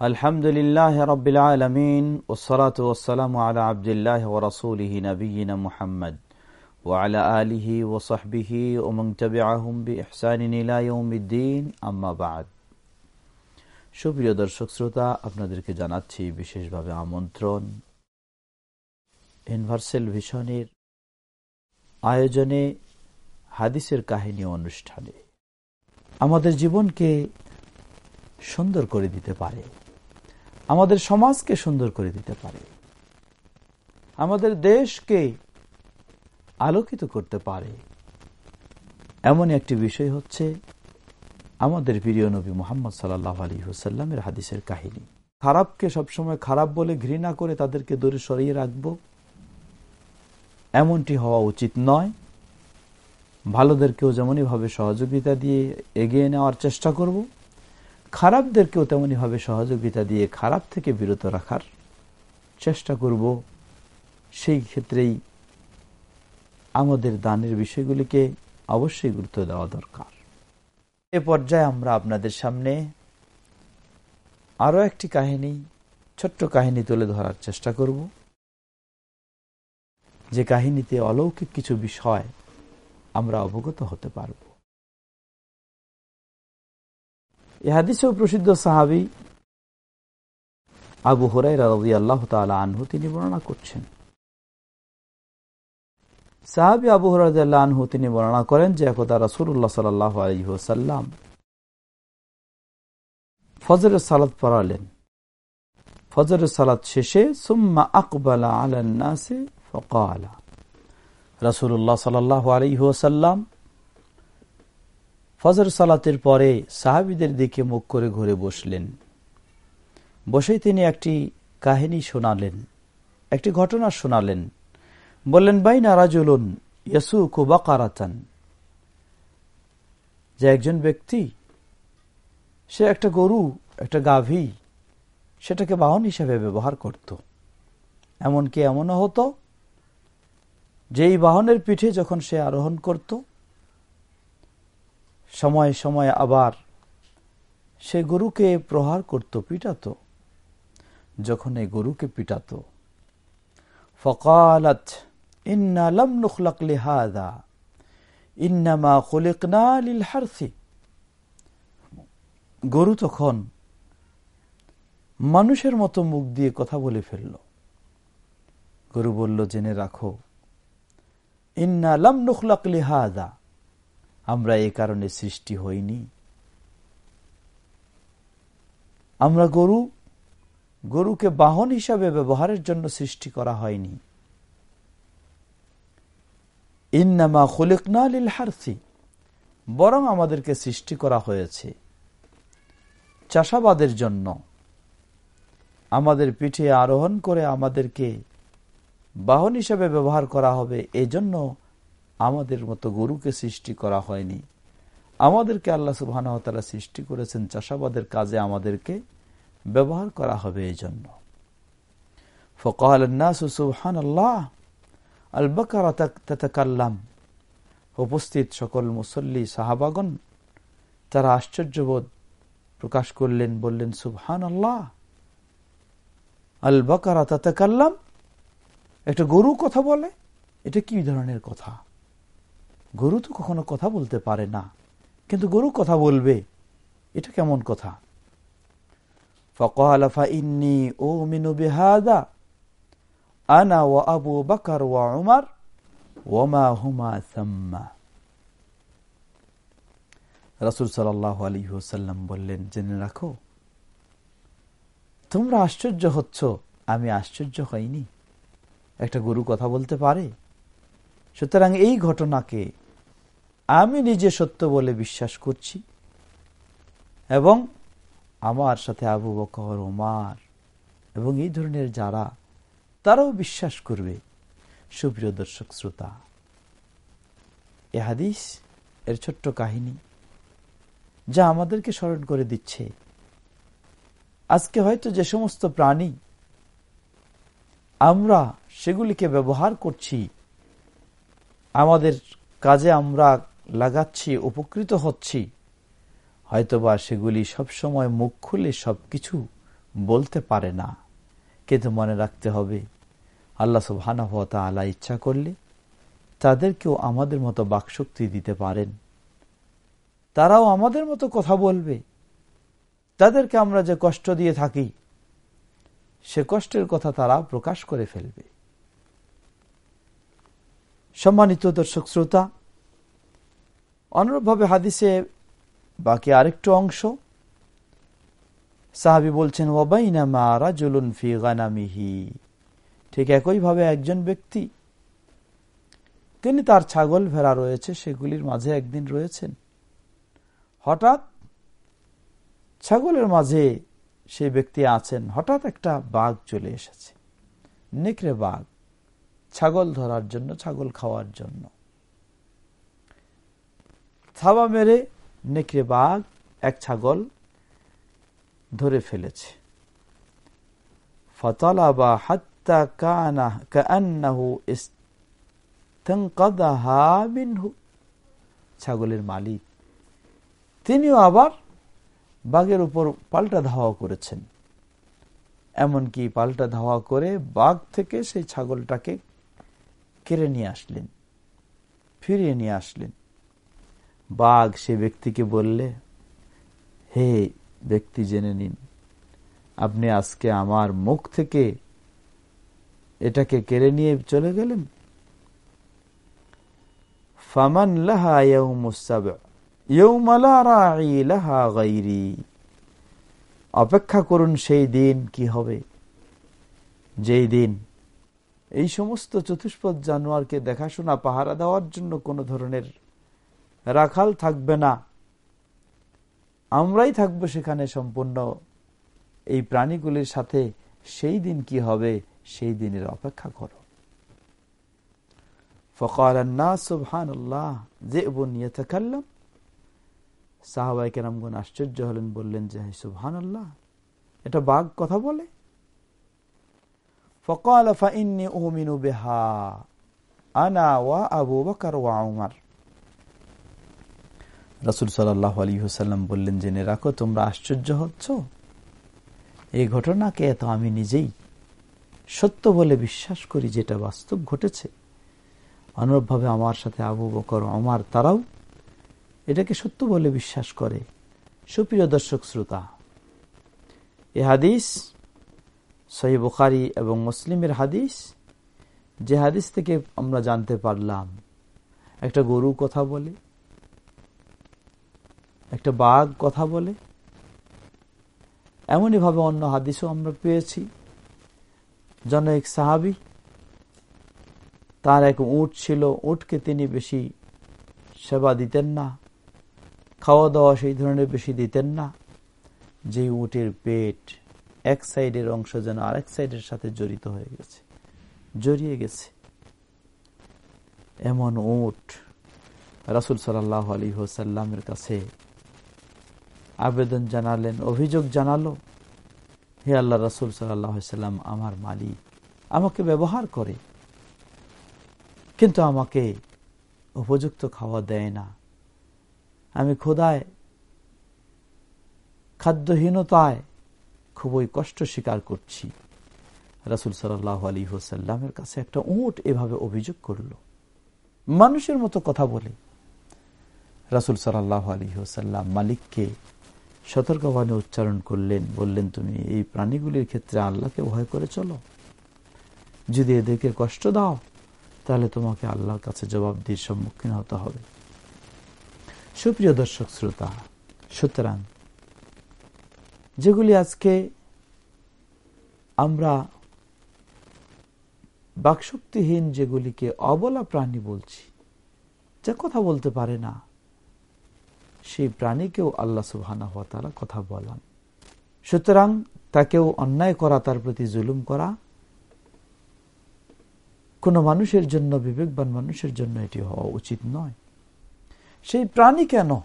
আলহামদুলিল্লাহ রবিল আলমিন ওসলাত ওসালাম আলা আবদুল্লাহ ও রসুলহি মোহাম্মদ মুহাম্মদ আলা আলিহি ও সাহবিহি ওমং তবে আহমবি ইহসানিলাউদ্দিন আম্মাবাদ সুপ্রিয় দর্শক শ্রোতা, আপনাদেরকে জানাচ্ছি বিশেষভাবে আমন্ত্রণ। ইউনিভার্সেল ভিশনের আয়োজনে হাদিসের কাহিনী অনুষ্ঠানে আমাদের জীবনকে সুন্দর করে দিতে পারে। আমাদের সমাজকে সুন্দর করে দিতে পারে। আমাদের দেশকে আলোকিত করতে পারে। এমন একটি বিষয় হচ্ছে আমাদের প্রিয় নবী মোহাম্মদ সাল্লাহ আলী হুসাল্লামের হাদিসের কাহিনী। খারাপকে সবসময় খারাপ বলে ঘৃণা করে তাদেরকে দূরে সরিয়ে রাখব, এমনটি হওয়া উচিত নয়। ভালোদেরকেও যেমনইভাবে সহযোগিতা দিয়ে এগিয়ে নেওয়ার চেষ্টা করব খারাপদেরকেও তেমনইভাবে সহযোগিতা দিয়ে খারাপ থেকে বিরত রাখার চেষ্টা করব। সেই ক্ষেত্রেই আমাদের দানের বিষয়গুলিকে অবশ্যই গুরুত্ব দেওয়া দরকার। এ পর্যায়ে আমরা আপনাদের সামনে আরও একটি কাহিনী, ছোট্ট কাহিনী তুলে ধরার চেষ্টা করব। যে কাহিনীতে অলৌকিক কিছু বিষয় আমরা অবগত হতে পারব। ইহাদিসেও প্রসিদ্ধ সাহাবি আবু হরাই রাজি আল্লাহ আনহু তিনি বর্ণনা করছেন। সাহাবি আবু হরাজ আনহু তিনি বর্ণনা করেন যে, একদা রসুল্লাহ সাল্লাহ আলহ্লাম ফজরের সালাদ পড়ালেন। ফজরের সালাদ শেষে, সুম্মা আকবালা আলান্নাসে ফকালা। রাসুল্লাহ সাল্লাহ আলহিহাসাল্লাম ফজর সালাতের পরে সাহাবিদের দিকে মুখ করে ঘুরে বসলেন। বসেই তিনি একটি কাহিনী শোনালেন, একটি ঘটনা শোনালেন। বললেন বাই নারাজুলুন ইয়াসু কুবাকারাতান যে একজন ব্যক্তি, সে একটা গরু, একটা গাভী, সেটাকে বাহন হিসেবে ব্যবহার করত। এমনকি এমনও হতো যে এই বাহনের পিঠে যখন সে আরোহণ করত সময় সময় আবার সে গরুকে প্রহার করত, পিটাত। যখন এই গরুকে পিটাত, ফকালত, ইন্না লম নুখলাক লিহাদা, ইন্নামা খুলিকনা লিল হারসি গরু তখন মানুষের মতো মুখ দিয়ে কথা বলে ফেলল। গরু বলল, জেনে রাখো, ইন্না লাম নুখলাকলি হাদা আমরা এই কারণে সৃষ্টি হইনি। আমরা গরু, গরুকে বাহন হিসাবে ব্যবহারের জন্য সৃষ্টি করা হয়নি। ইন্নামা খুলিকনা লিল হারসি, বরং আমাদেরকে সৃষ্টি করা হয়েছে চাষাবাদের জন্য। আমাদের পিঠে আরোহণ করে আমাদেরকে বাহন হিসেবে ব্যবহার করা হবে, এজন্য জন্য আমাদের মতো গরুকে সৃষ্টি করা হয়নি। আমাদেরকে আল্লাহ সুবাহতালা সৃষ্টি করেছেন, চাষাবাদের কাজে আমাদেরকে ব্যবহার করা হবে এই জন্য আল্লাহ উপস্থিত সকল মুসল্লি সাহাবাগন তারা আশ্চর্যবোধ প্রকাশ করলেন, বললেন সুবহান আল্লাহ আল বকারা একটা গরু কথা বলে? এটা কি ধরনের কথা? গরু তো কখনো কথা বলতে পারে না। কিন্তু গরু কথা বলবে। এটা কেমন কথা? ইন্নি ও মিনু আনা আবু ওয়া হুমা সাল্লাহ বললেন, জেনে রাখো, তোমরা আশ্চর্য হচ্ছ। আমি আশ্চর্য হইনি। একটা গরু কথা বলতে পারে। সুতরাং এই ঘটনাকে আমি নিজে সত্য বলে বিশ্বাস করছি এবং আমার সাথে আবু বকর ওমার এবং এই ধরনের যারা, তারাও বিশ্বাস করবে। সুপ্রিয় দর্শক, শ্রোতা, এ হাদিস, এর ছোট্ট কাহিনী, যা আমাদেরকে স্মরণ করে দিচ্ছে। আজকে হয়তো যে সমস্ত প্রাণী আমরা সেগুলিকে ব্যবহার করছি, আমাদের কাজে আমরা লাগাচ্ছি, উপকৃত হচ্ছি। হয়তোবা সেগুলি সবসময় মুখ খুলে সবকিছু বলতে পারে না। কিন্তু মনে রাখতে হবে, আল্লাহ সুবহানা আলা ইচ্ছা করলে তাদেরকেও আমাদের মতো বাকশক্তি দিতে পারেন। তারাও আমাদের মতো কথা বলবে। তাদেরকে আমরা যে কষ্ট দিয়ে থাকি, সে কষ্টের কথা তারা প্রকাশ করে ফেলবে। সম্মানিত দর্শক শ্রোতা অনুরূপভাবে হাদিসে বাকি আরেকটু অংশ। সাহাবি বলছেন ওবাইনা মারা জুলুন ফি গানামিহি। ঠিক একইভাবে একজন ব্যক্তি, তিনি তার ছাগল ভেড়া রয়েছে, সেগুলির মাঝে একদিন রয়েছেন। হঠাৎ ছাগলের মাঝে সেই ব্যক্তি আছেন, হঠাৎ একটা বাঘ চলে এসেছে। নেকড়ে বাঘ, ছাগল ধরার জন্য, ছাগল খাওয়ার জন্য। থাবা মেরে নেকড়ে বাঘ এক ছাগল ধরে ফেলেছে। ফতলাবা হাত্তা কানা ছাগলের মালিক। তিনিও আবার বাঘের উপর পাল্টা ধাওয়া করেছেন। এমনকি পাল্টা ধাওয়া করে বাঘ থেকে সেই ছাগলটাকে কেড়ে নিয়ে আসলেন, ফিরিয়ে নিয়ে আসলেন। বাঘ সে ব্যক্তিকে বললে, হে ব্যক্তি জেনে নিন, আপনি আজকে আমার মুখ থেকে এটাকে কেড়ে নিয়ে চলে গেলেন? ফামান লাহা অপেক্ষা করুন সেই দিন কি হবে। যেই দিন এই সমস্ত চতুষ্পদ জানোয়ারকে দেখাশোনা, পাহারা দেওয়ার জন্য কোনো ধরনের রাখাল থাকবে না। আমরাই থাকব সেখানে সম্পূর্ণ। এই প্রাণীগুলির সাথে সেই দিন কি হবে, সেই দিনের অপেক্ষা করো। আশ্চর্য হলেন, বললেন যে সুবহান আল্লাহ এটা বাঘ কথা বলে? ফকাল আনা ওয়া আবু বকর ওয়া উমার। রসুল সাল্লাহ আলী হুসাল্লাম বললেন, জেনে রাখো, তোমরা আশ্চর্য হচ্ছ। এই ঘটনাকে এত আমি নিজেই। সত্য বলে বিশ্বাস করি যেটা বাস্তব ঘটেছে। অনুরূপভাবে আমার সাথে আবু বকর আমার তারাও এটাকে সত্য বলে বিশ্বাস করে। সুপ্রিয় দর্শক শ্রোতা, এ হাদিস সহি বুখারি এবং মুসলিমের হাদিস। যে হাদিস থেকে আমরা জানতে পারলাম, একটা গরু কথা বলে একটা বাঘ কথা বলে। এমনইভাবে অন্য হাদিসও আমরা পেয়েছি। জন এক সাহাবি তার এক উট ছিল, উটকে তিনি বেশি সেবা দিতেন না খাওয়া দাওয়া সেই ধরনের বেশি দিতেন না। যে উটের পেট এক সাইডের অংশ যেন আরেক সাইডের সাথে জড়িত হয়ে গেছে, জড়িয়ে গেছে। এমন উট রাসুল সাল্লাহ আলী হোসাল্লামের কাছে আবেদন জানালেন, অভিযোগ জানালো, হে আল্লাহ রাসুল সাল্লাম, আমার মালিক আমাকে ব্যবহার করে, কিন্তু আমাকে উপযুক্ত খাওয়া দেয় না। আমি খোদায় খাদ্যহীনতায় খুবই কষ্ট স্বীকার করছি। রাসুল সাল্লাহ আলী হোসাল্লামের কাছে একটা উঁট এভাবে অভিযোগ করল। মানুষের মতো কথা বলে। রাসুল সাল্লাহ আলী হোসাল্লাম মালিককে সতর্কবাণী উচ্চারণ করলেন, বললেন, তুমি এই প্রাণীগুলির ক্ষেত্রে আল্লাহকে ভয় করে চলো। যদি এদেরকে কষ্ট দাও, তাহলে তোমাকে আল্লাহর কাছে জবাব দিয়ে সম্মুখীন হতে হবে। সুপ্রিয় দর্শক শ্রোতা, সুতরাং যেগুলি আজকে আমরা বাকশক্তিহীন যেগুলিকে অবলা প্রাণী বলছি, যা কথা বলতে পারে না সেই প্রাণীকেও আল্লাহ সুবহানা হওয়া তারা কথা বলান। সুতরাং তাকেও অন্যায় করা, তার প্রতি জুলুম করা, কোনো মানুষের জন্য, বিবেকবান মানুষের জন্য এটি হওয়া উচিত নয়। সেই প্রাণী কেন?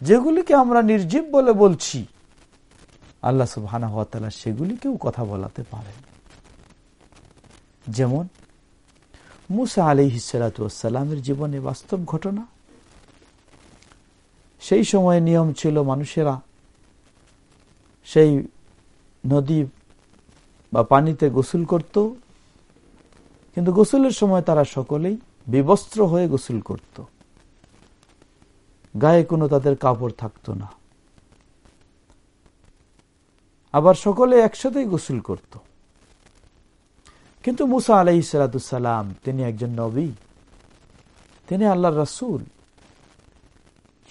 যেগুলিকে আমরা নির্জীব বলে বলছি, আল্লাহ সুবহানা তালা সেগুলিকেও কথা বলাতে পারেন যেমন, মুসা আলি হিসালাতামের জীবনে বাস্তব ঘটনা সেই সময় নিয়ম ছিল মানুষেরা সেই নদী বা পানিতে গোসল করত। কিন্তু গোসলের সময় তারা সকলেই বিবস্ত্র হয়ে গোসল করত। গায়ে কোনো তাদের কাপড় থাকতো না। আবার সকলে একসাথেই গোসল করত। কিন্তু মুসা আলাই সালাতাম তিনি একজন নবী, তিনি আল্লাহ রাসুল।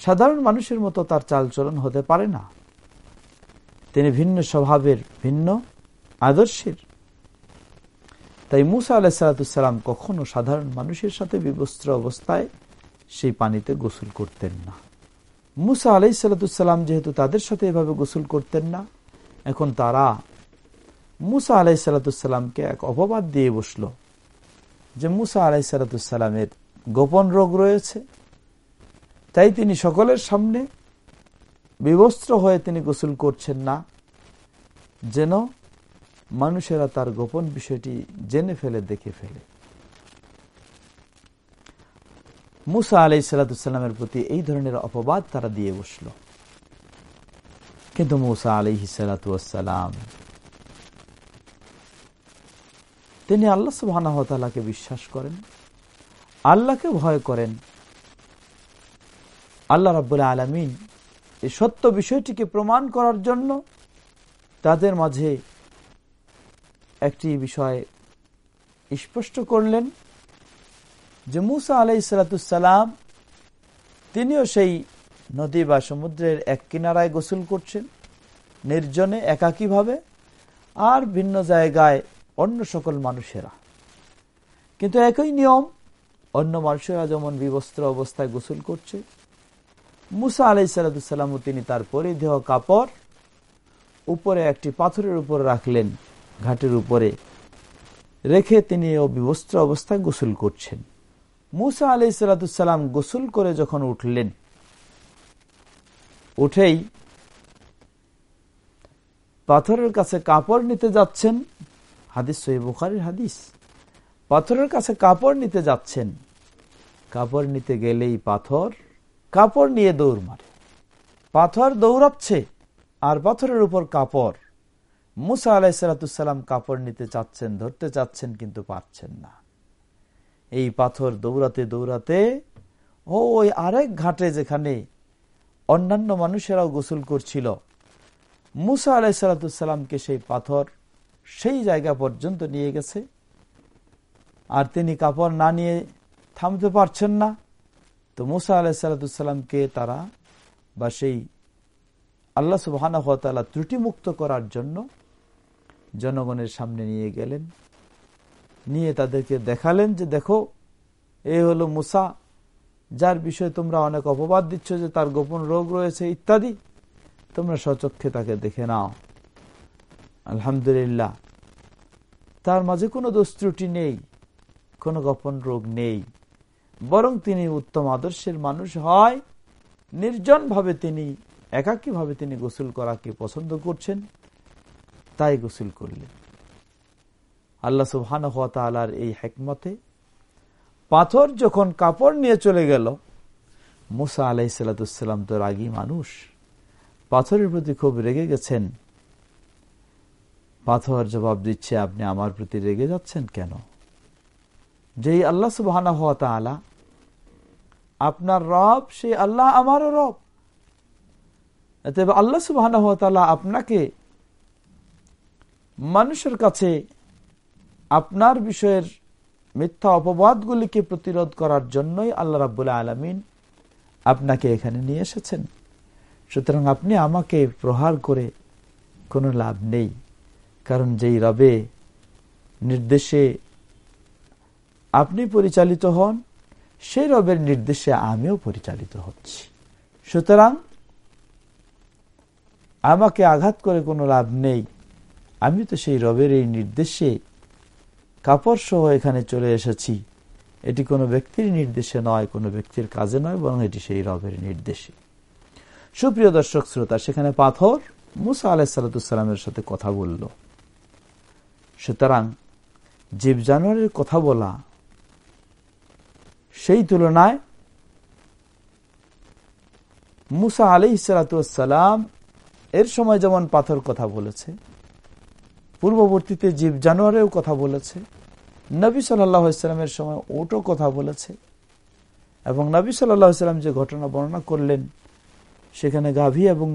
সাধারণ মানুষের মতো তার চালচলন হতে পারে না। তিনি ভিন্ন স্বভাবের, ভিন্ন আদর্শের। তাই মুসা আলাহিসাল্লাম কখনো সাধারণ মানুষের সাথে বিবস্ত্র অবস্থায় সেই পানিতে গোসল করতেন না। মুসা আলাইসাল্লাম যেহেতু তাদের সাথে এভাবে গোসল করতেন না, এখন তারা মুসা আলাই সাল্লাতুসাল্লামকে এক অপবাদ দিয়ে বসল যে মুসা আলাই সাল্লাতুসাল্লামের গোপন রোগ রয়েছে তাই তিনি সকলের সামনে বিবস্ত্র হয়ে তিনি গোসল করছেন না, যেন মানুষেরা তার গোপন বিষয়টি জেনে ফেলে, দেখে ফেলে। মুসা আলাই সাল্লাতুসাল্লামের প্রতি এই ধরনের অপবাদ তারা দিয়ে বসল। কিন্তু মুসা আলহি সালাতাম তিনি আল্লাহ সুবাহকে বিশ্বাস করেন, আল্লাহকে ভয় করেন আল্লাহ রাবুল্লাহ আলমিন এই সত্য বিষয়টিকে প্রমাণ করার জন্য তাদের মাঝে একটি বিষয় স্পষ্ট করলেন যে মুসা আলাই সালাতাম তিনিও সেই নদী বা সমুদ্রের এক কিনারায় গোসল করছেন, নির্জনে, একাকীভাবে আর ভিন্ন জায়গায় অন্য সকল মানুষেরা। কিন্তু একই নিয়ম, অন্য মানুষেরা যেমন বিবস্ত্র অবস্থায় গোসল করছে মুসা আলাই সালাতামও তিনি তার পরিধেহ কাপড় উপরে একটি পাথরের উপর রাখলেন, ঘাটের উপরে রেখে তিনি ও বিবস্ত্র অবস্থায় গোসল করছেন। মুসা আলাই সালাতাম গোসল করে যখন উঠলেন, উঠেই পাথরের কাছে কাপড় নিতে যাচ্ছেন। হাদিস সহি বুখারির হাদিস। পাথরের কাছে কাপড় নিতে যাচ্ছেন। কাপড় নিতে গেলেই পাথর কাপড় নিয়ে দৌড় মারে। পাথর দৌড়াচ্ছে, আর পাথরের উপর কাপড়। মুসা আলাইসালাতুসাল্লাম কাপড় নিতে চাচ্ছেন, ধরতে চাচ্ছেন, কিন্তু পারছেন না। এই পাথর দৌড়াতে দৌড়াতে, ও ওই আরেক ঘাটে যেখানে অন্যান্য মানুষেরাও গোসল করছিল, মুসা আলাইসালাতুসাল্লামকে সেই পাথর সেই জায়গা পর্যন্ত নিয়ে গেছে। আর তিনি কাপড় না নিয়ে থামতে পারছেন না। তো মুসা আলাইসালাতুসাল্লামকে তারা বা সেই আল্লাহ সুবাহানা হতালা ত্রুটিমুক্ত করার জন্য জনগণের সামনে নিয়ে গেলেন। নিয়ে তাদেরকে দেখালেন যে দেখো, এ হলো মুসা, যার বিষয়ে তোমরা অনেক অপবাদ দিচ্ছ যে তার গোপন রোগ রয়েছে ইত্যাদি, তোমরা সচক্ষে তাকে দেখে নাও। আলহামদুলিল্লাহ। তার মাঝে কোনো দোষ ত্রুটি নেই, কোনো গোপন রোগ নেই। বরং তিনি উত্তম আদর্শের মানুষ হয়, নির্জনভাবে তিনি, একাকীভাবে তিনি গোসল করাকে পছন্দ করছেন, তাই গোসল করলেন। আল্লাহ সুবহান হালার এই হেকমতে পাথর যখন কাপড় নিয়ে চলে গেল, মুসা আলাই সাল্লাম তো রাগী মানুষ, পাথরের প্রতি খুব রেগে গেছেন। পাথর জবাব দিচ্ছে, আপনি আমার প্রতি রেগে যাচ্ছেন কেন? যেই আল্লাহ সুবাহ আপনার রব, সেই আল্লাহ আমারও রব। আল্লাহ সুবাহ আপনাকে মানুষের কাছে আপনার বিষয়ের মিথ্যা অপবাদগুলিকে প্রতিরোধ করার জন্যই আল্লাহ রাবুল্লাহ আলমিন আপনাকে এখানে নিয়ে এসেছেন। সুতরাং আপনি আমাকে প্রহার করে কোনো লাভ নেই, কারণ যেই রবে নির্দেশে আপনি পরিচালিত হন সেই রবের নির্দেশে আমিও পরিচালিত হচ্ছি। সুতরাং আমাকে আঘাত করে কোনো লাভ নেই। আমি তো সেই রবের এই নির্দেশে কাপড় সহ এখানে চলে এসেছি। এটি কোনো ব্যক্তির নির্দেশে নয়, কোনো ব্যক্তির কাজে নয়, বরং এটি সেই রবের নির্দেশে। সুপ্রিয় দর্শক, শ্রোতা, সেখানে পাথর মুসা আলাহিসাল্লামের সাথে কথা বলল। সুতরাং জীব জানোয়ারের কথা বলা সেই তুলনায় মুসা আলি সালাতাম এর সময় যেমন পাথর কথা বলেছে, পূর্ববর্তীতে জীব জানোয়ারেও কথা বলেছে, নবী সাল্লামের সময় ওটও কথা বলেছে এবং নবী সাল্লাম যে ঘটনা বর্ণনা করলেন, সেখানে গাভী এবং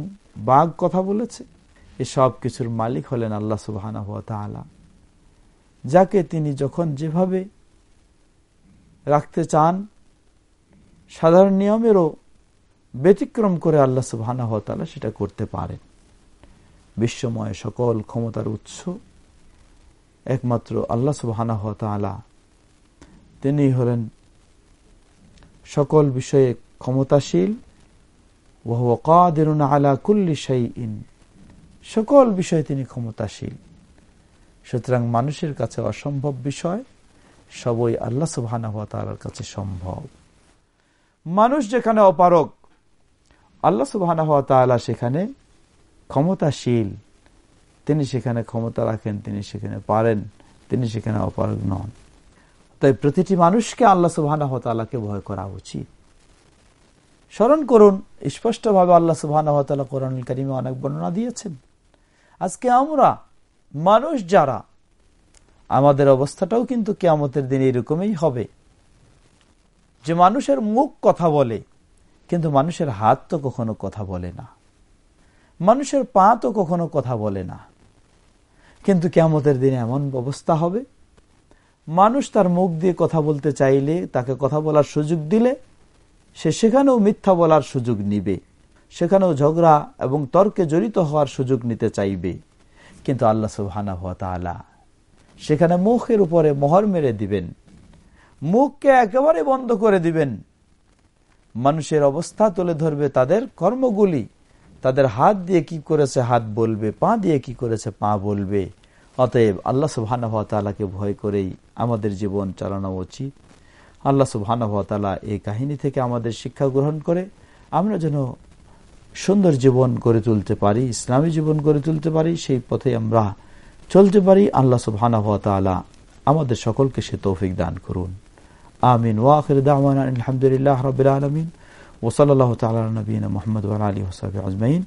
বাঘ কথা বলেছে এসব কিছুর মালিক হলেন আল্লাহ সুবাহ যাকে তিনি যখন যেভাবে রাখতে চান, সাধারণ নিয়মেরও ব্যতিক্রম করে আল্লাহ সুবাহ সেটা করতে পারেন। বিশ্বময় সকল ক্ষমতার উৎস একমাত্র আল্লাহ সুবাহ তিনি হলেন সকল বিষয়ে ক্ষমতাশীল আলা কুল্লি সাই ইন সকল বিষয়ে তিনি ক্ষমতাশীল। সুতরাং মানুষের কাছে অসম্ভব বিষয় সবই আল্লাহ সুবাহ কাছে সম্ভব। মানুষ যেখানে অপারক আল্লাহ সুবাহ সেখানে ক্ষমতাশীল। তিনি সেখানে ক্ষমতা রাখেন, তিনি সেখানে পারেন, তিনি সেখানে অপারগ নন। তাই প্রতিটি মানুষকে আল্লাহ সুবাহকে ভয় করা উচিত। স্মরণ করুন, স্পষ্টভাবে আল্লাহ সুবাহ কোরআন করিমে অনেক বর্ণনা দিয়েছেন। আজকে আমরা মানুষ যারা আমাদের অবস্থাটাও কিন্তু কেয়ামতের দিন এরকমই হবে। যে মানুষের মুখ কথা বলে, কিন্তু মানুষের হাত তো কখনো কথা বলে না। মানুষের পা তো কখনো কথা বলে না। কিন্তু কেমতের দিনে এমন অবস্থা হবে। মানুষ তার মুখ দিয়ে কথা বলতে চাইলে, তাকে কথা বলার সুযোগ দিলে, সে সেখানেও মিথ্যা বলার সুযোগ নিবে। সেখানেও ঝগড়া এবং তর্কে জড়িত হওয়ার সুযোগ নিতে চাইবে। কিন্তু আল্লাহ সুবহানা হালা সেখানে মুখের উপরে মোহর মেরে দিবেন। মুখকে একেবারে বন্ধ করে দিবেন। মানুষের অবস্থা তুলে ধরবে তাদের কর্মগুলি। তাদের হাত দিয়ে কি করেছে হাত বলবে, পা দিয়ে কি করেছে পা বলবে। অতএব আল্লাহ সুবাহানহতালাকে ভয় করেই আমাদের জীবন চালানো উচিত। আল্লাহ সুবাহানহতালা এই কাহিনী থেকে আমাদের শিক্ষা গ্রহণ করে, আমরা যেন সুন্দর জীবন গড়ে তুলতে পারি, ইসলামী জীবন গড়ে তুলতে পারি, সেই পথে আমরা চলতে পারি, আল্লাহ সুবহানাহু ওয়া তাআলা আমাদের সকলকে সে তৌফিক দান করুন। আমিন। ওয়া আখির দাওয়ানা আলহামদুলিল্লাহ রাব্বিল আলামিন। ওয়া সাল্লাল্লাহু তাআলা আলা নবিয়িনা মুহাম্মদ ওয়া আলা আলিহি ওয়া সাহবিহি